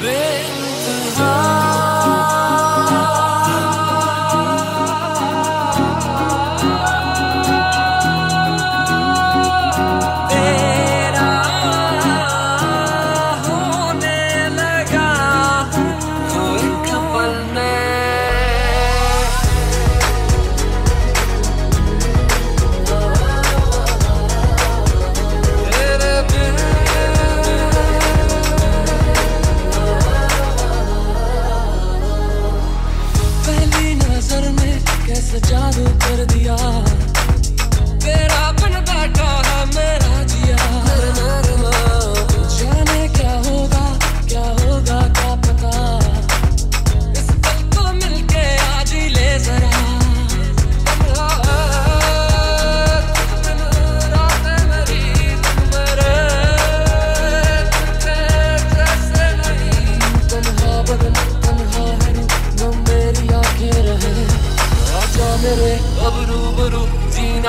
baby नज़र में कैसे जादू कर दिया? तेरा बन बैठा है मैं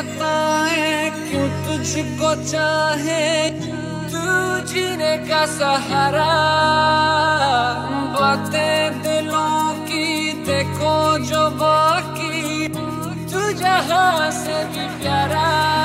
बताए क्यों तुझको चाहे तू जीने का सहारा। बातें दिलों की देखो जो बाकी, तू जहाँ से भी प्यारा।